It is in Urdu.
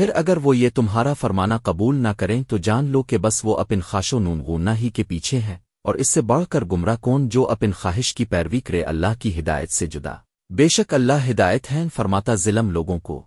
پھر اگر وہ یہ تمہارا فرمانا قبول نہ کریں تو جان لو کہ بس وہ اپن خاش و نونگونا ہی کے پیچھے ہیں، اور اس سے بڑھ کر گمراہ کون جو اپن خواہش کی پیروی کرے اللہ کی ہدایت سے جدا۔ بے شک اللہ ہدایت ہیں، فرماتا ظلم لوگوں کو۔